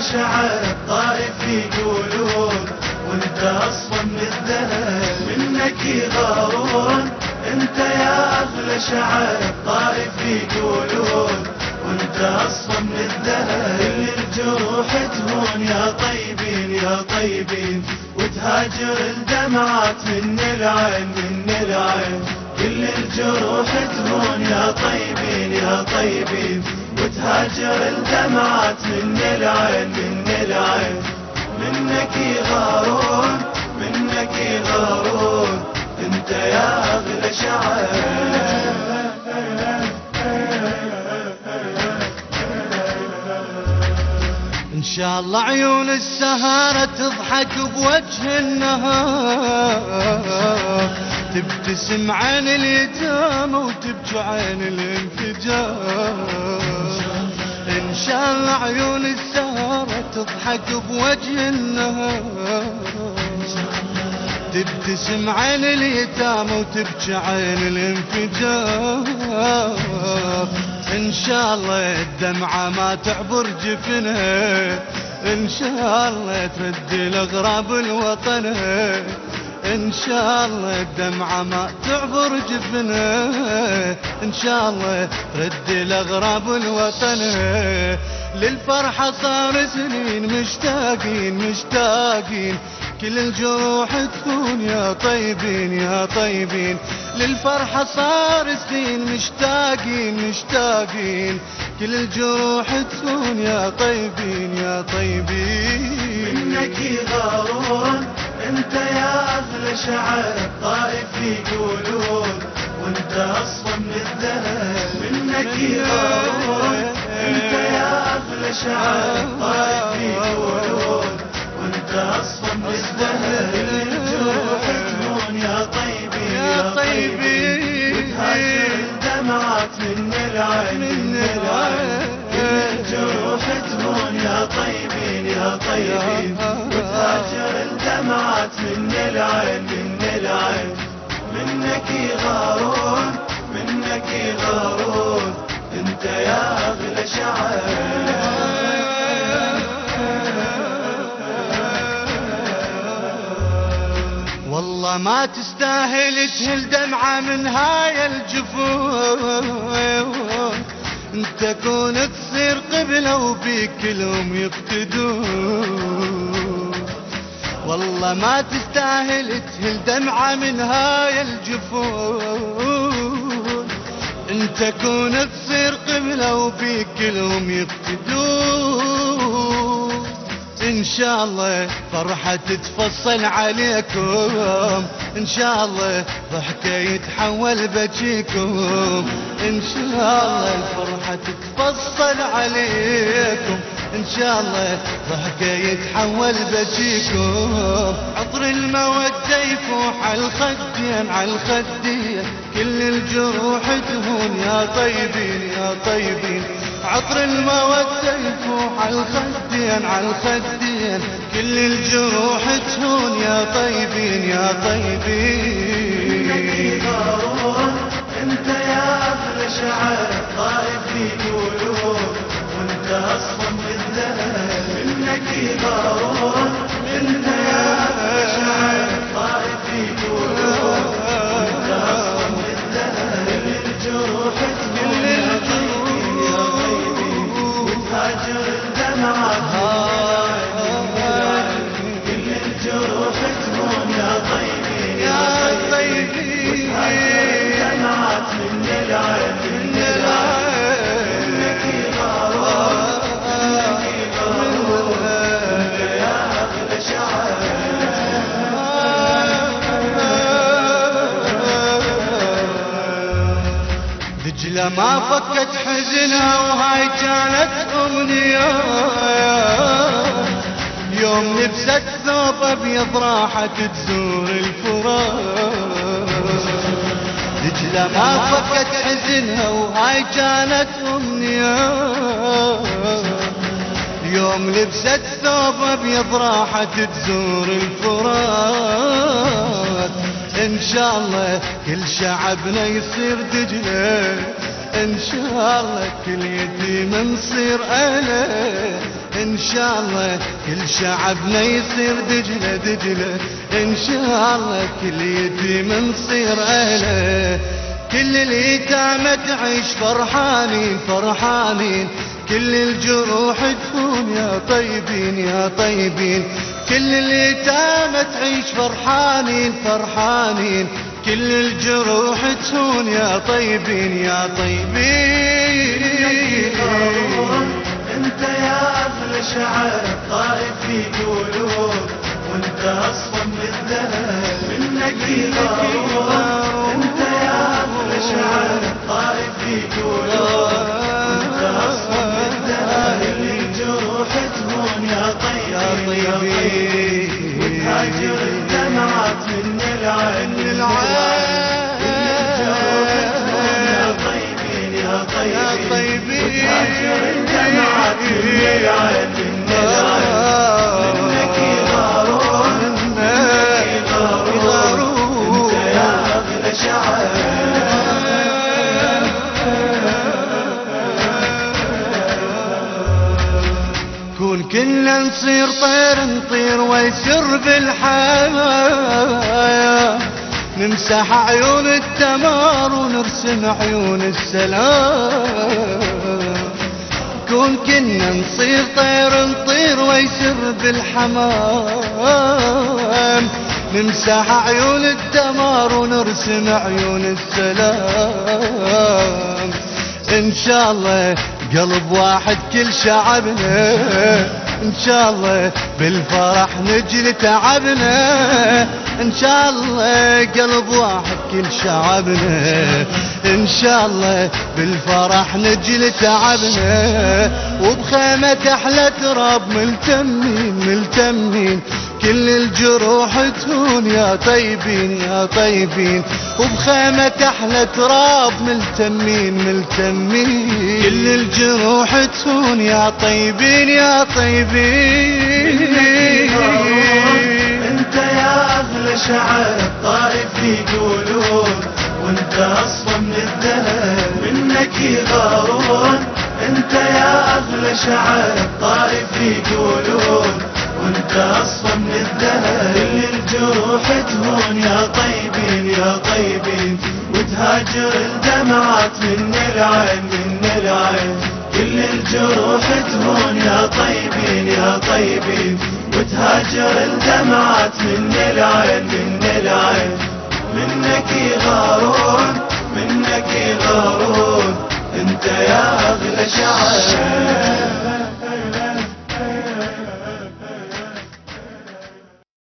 شعر الطائف يقولون وانت أصلا من الذهب منك يغارون. انت يا أغلى شعر الطائف يقولون وانت أصلا من الذهب الجروح تهون يا طيبين يا طيبين. وتهاجر الدمعات من العين من العين. كل الجروح تهون يا طيبين يا طيبين. وتهاجر الدمعات من العين من العين. منك يغارون منك يغارون انت يا أغلى شعر إن شاء الله عيون السهارة تضحك بوجه النهار. تبتسم عين اليتامى وتبكي عين الانفجار. الله عيون السهارة تضحك بوجه النهار. تبتسم عين اليتامى وتبكي عين الانفجار. إن شاء الله الدمعة ما تعبر جفنها. إن شاء الله ترد الأغراب الوطن إن شاء الله الدمعة ما تعبر جفنها إن شاء الله ترد الأغراب الوطن. للفرحة صار سنين مشتاقين مشتاقين. كل الجروح تكون يا طيبين يا طيبين. للفرحة صار سنين مشتاقين مشتاقين. كل الجروح تكون يا طيبين يا طيبين. منك يغارون أنت يا اغلى شعر الطائف يقولون وأنت أصلا من الذهب منك يغارون أنت يا اغلى شعر الطائف يقولون وأنت أصلا من الذهب الجروح تهون يا طيبين يا طيبين. وتهاجر الدمعات من العين من العين. الجروح تهون يا طيبين يا طيبين وتهاجر الدمعات من العين من العين. منك يغارون منك يغارون انت يا أغلى والله ما تستاهل تهل دمعة من هاي الجفون. انت كون تصير قبلة وبيك كلهم يقتدون. والله ما تستاهل تهل دمعة من هاي الجفون. انت كون تصير قبلة وبيك كلهم يقتدون. إن شاء الله فرحة تتفصل عليكم. إن شاء الله ضحكة يتحول بجيكم. إن شاء الله الفرحة تتفصل عليكم. إن شاء الله ضحكة يتحول بجيكم. عطر المودة يفوح على الخدين على الخدين. كل الجروح تهون يا طيبين يا طيبين. عطر المودة يفوح الخدين على الخدين. كل الجروح تهون يا طيبين يا طيبين. أنت يا اغلى شعر ما فكت حزنها وهاي كانت أمنية. يوم لبست ثوب أبيض راحت تزور الفراق دجلة ما فكت حزنها وهاي كانت أمنية. يوم لبست ثوب أبيض راحت تزور الفرات. إن شاء الله كل شعبنا يصير دجلة. إن شاء الله كل يتيم نصير اهله إن شاء الله كل شعبنا يصير دجلة دجلة. إن شاء الله كل يتيم نصير اهله كل اليتامى تعيش فرحانين فرحانين. كل الجروح تهون يا طيبين يا طيبين. كل اليتامى تعيش فرحانين فرحانين. كل الجروح تهون يا طيبين يا طيبين. أنت يا اغلى شعر طائف في قلوب وأنت أصفى من الذهب منك أنت يا اغلى شعر طائف في قلوب وأنت أصفى الجروح تهون كون كنا نصير طير نطير ويسر بالحياة. نمسح عيون الدمار ونرسم عيون السلام. كون كنا نصير طير نطير ويسر بالحمام. نمسح عيون الدمار ونرسم عيون السلام. إن شاء الله قلب واحد كل شعبنا. إن شاء الله بالفرح نجلي تعبنا إن شاء الله قلب واحد كل شعبنا. إن شاء الله بالفرح نجلي تعبنا وبخيمة أحلى تراب ملتمين ملتمين. كل الجروح تهون يا طيبين يا طيبين. وبخيمة أحلى تراب ملتمين ملتمين. كل الجروح تهون يا طيبين يا طيبين. أنت يا أغلى شعر الطائف في وأنت أصفى من الذهب منك يغارون. أنت يا أغلى شعر الطائف في وأنت أصفى من الذهب كل الجروح تهون. يا طيبين يا طيبين وتهاجر الدمعات من العين من العين. كل الجروح تهون. يا طيبين يا طيبين وتهاجر الدمعات من العين من العين. منك يغارون منك يغارون. انت يا أغلى شعر.